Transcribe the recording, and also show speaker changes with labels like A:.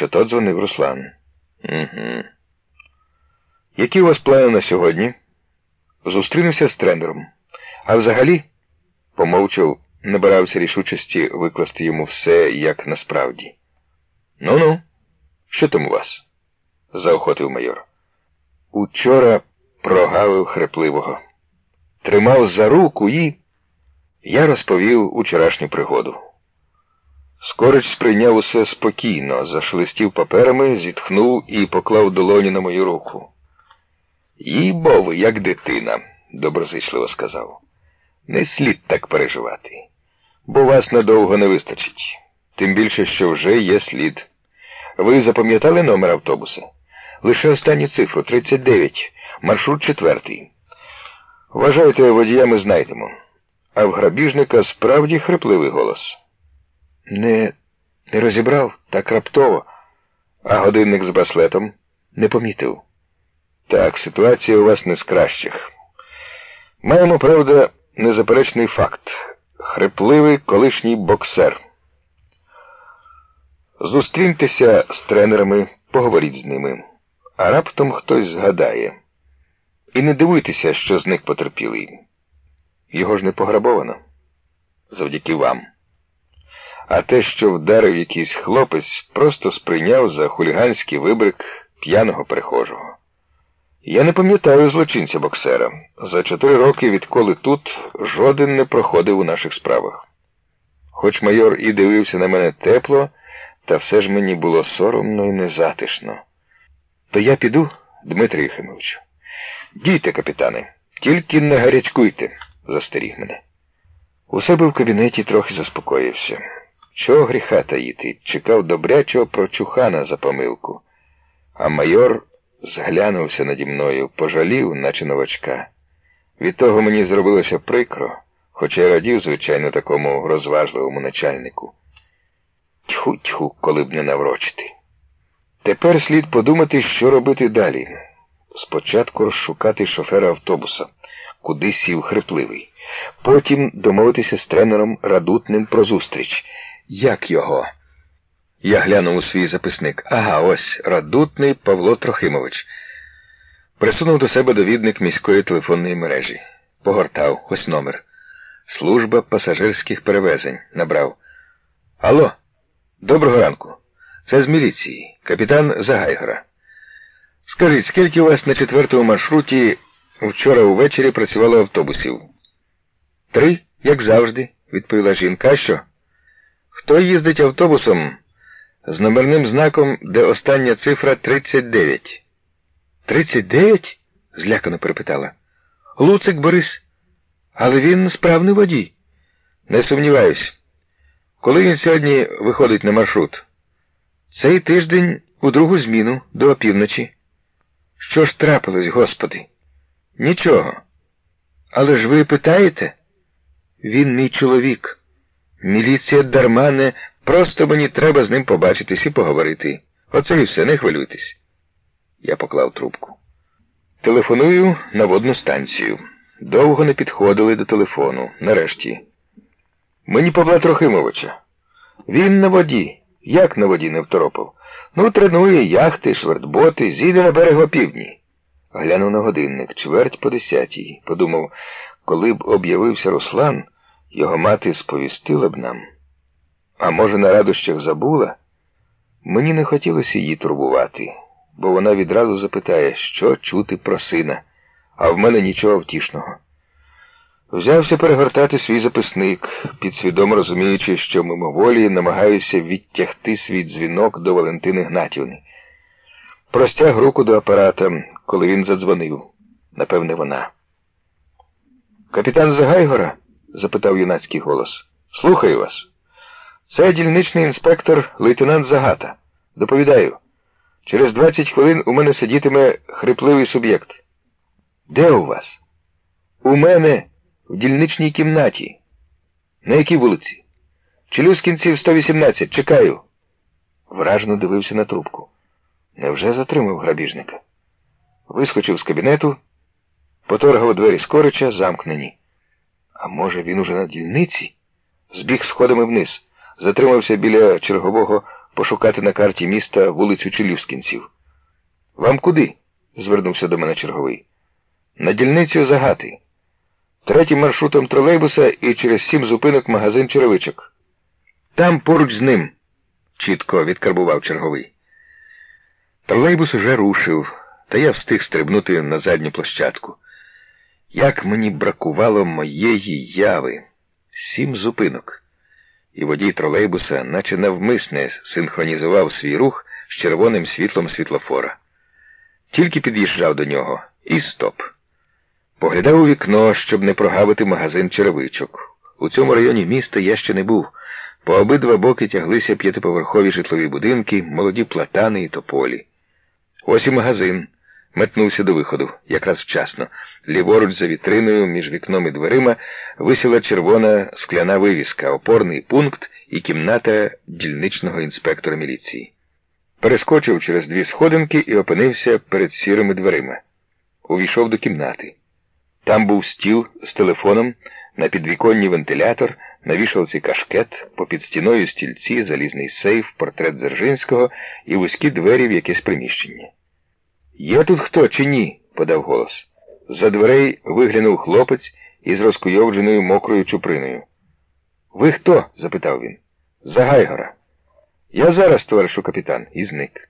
A: що то дзвонив Руслан. Угу. Які у вас плани на сьогодні? Зустрінувся з тренером. А взагалі, помовчав, набирався рішучості викласти йому все, як насправді. Ну ну, що там у вас? заохотив майор. Учора прогавив хрипливого. Тримав за руку і. Я розповів учорашню пригоду. Скорич сприйняв усе спокійно, зашелестів паперами, зітхнув і поклав долоні на мою руку. Їй бови, як дитина, доброзичливо сказав. Не слід так переживати, бо вас надовго не вистачить. Тим більше, що вже є слід. Ви запам'ятали номер автобуса? Лише останню цифру 39, маршрут четвертий. Вважайте, водія ми знайдемо. А в грабіжника справді хрипливий голос. Не не розібрав так раптово, а годинник з браслетом не помітив. Так, ситуація у вас не з кращих. Маємо, правда, незаперечний факт. Хрипливий колишній боксер. Зустріньтеся з тренерами, поговоріть з ними, а раптом хтось згадає. І не дивуйтеся, що зник потерпілий. Його ж не пограбовано. Завдяки вам. А те, що вдарив якийсь хлопець, просто сприйняв за хуліганський вибрик п'яного перехожого. Я не пам'ятаю злочинця боксера. За чотири роки, відколи тут, жоден не проходив у наших справах. Хоч майор і дивився на мене тепло, та все ж мені було соромно і незатишно. То я піду, Дмитрий Єхимовичу. Дійте, капітане, тільки не гарячкуйте, застеріг мене. У себе в кабінеті трохи заспокоївся. Чого гріха таїти? Чекав добрячого прочухана за помилку. А майор зглянувся наді мною, пожалів, наче новачка. Від того мені зробилося прикро, хоча й радів, звичайно, такому розважливому начальнику. Тьху тьху, коли б не наврочити. Тепер слід подумати, що робити далі. Спочатку розшукати шофера автобуса, куди сів хрипливий. Потім домовитися з тренером Радутним про зустріч. Як його? Я глянув у свій записник. Ага, ось Радутний Павло Трохимович. Присунув до себе довідник міської телефонної мережі. Погортав ось номер. Служба пасажирських перевезень. Набрав. Алло, доброго ранку. Це з міліції, капітан Загайгора. Скажіть, скільки у вас на четвертому маршруті вчора увечері працювало автобусів? Три, як завжди, відповіла жінка. Що? Хто їздить автобусом з номерним знаком, де остання цифра 39? 39? злякано перепитала. Луцик Борис. Але він справний водій. Не сумніваюсь. Коли він сьогодні виходить на маршрут? Цей тиждень у другу зміну до опівночі. Що ж трапилось, господи? Нічого. Але ж ви питаєте? Він мій чоловік. Міліція дарма не просто мені треба з ним побачитись і поговорити. Оце і все, не хвилюйтесь. Я поклав трубку. Телефоную на водну станцію. Довго не підходили до телефону. Нарешті. Мені Павла Трохимовича. Він на воді. Як на воді не второпав? Ну, тренує яхти, швертботи, зійде на берег опівдні. Глянув на годинник, чверть по десятій. Подумав, коли б об'явився Руслан, його мати сповістила б нам. А може, на радощах забула? Мені не хотілося її турбувати, бо вона відразу запитає, що чути про сина, а в мене нічого втішного. Взявся перегортати свій записник, підсвідомо розуміючи, що мимоволі намагаюся відтягти свій дзвінок до Валентини Гнатівни. Простяг руку до апарата, коли він задзвонив. Напевне, вона. Капітан Загайгора? Запитав юнацький голос. Слухаю вас. Це дільничний інспектор лейтенант Загата. Доповідаю. Через 20 хвилин у мене сидітиме хрипливий суб'єкт. Де у вас? У мене в дільничній кімнаті. На якій вулиці? Челюскінців 118. Чекаю. Вражено дивився на трубку. Невже затримав грабіжника? Вискочив з кабінету, поторгав двері скорича, замкнені. А може, він уже на дільниці? Збіг сходами вниз, затримався біля чергового пошукати на карті міста вулицю Челюскінців. Вам куди? звернувся до мене черговий. На дільницю Загати. Третім маршрутом тролейбуса і через сім зупинок магазин черевичок. Там поруч з ним, чітко відкарбував черговий. Тролейбус уже рушив, та я встиг стрибнути на задню площадку. Як мені бракувало моєї яви. Сім зупинок. І водій тролейбуса, наче навмисне, синхронізував свій рух з червоним світлом світлофора. Тільки під'їжджав до нього і стоп. Поглядав у вікно, щоб не прогавити магазин черевичок. У цьому районі міста я ще не був. По обидва боки тяглися п'ятиповерхові житлові будинки, молоді платани і тополі. Ось і магазин. Метнувся до виходу, якраз вчасно. Ліворуч за вітриною, між вікном і дверима, висіла червона скляна вивіска, опорний пункт і кімната дільничного інспектора міліції. Перескочив через дві сходинки і опинився перед сірими дверима. Увійшов до кімнати. Там був стіл з телефоном, на підвіконні вентилятор, на вішалці кашкет, попід стіною стільці, залізний сейф, портрет Дзержинського і вузькі двері в якесь приміщення. Є тут хто чи ні? подав голос. За дверей виглянув хлопець із розкуйовдженою мокрою чуприною. Ви хто? запитав він. За Гайгора. Я зараз, товаришу капітан, і зник.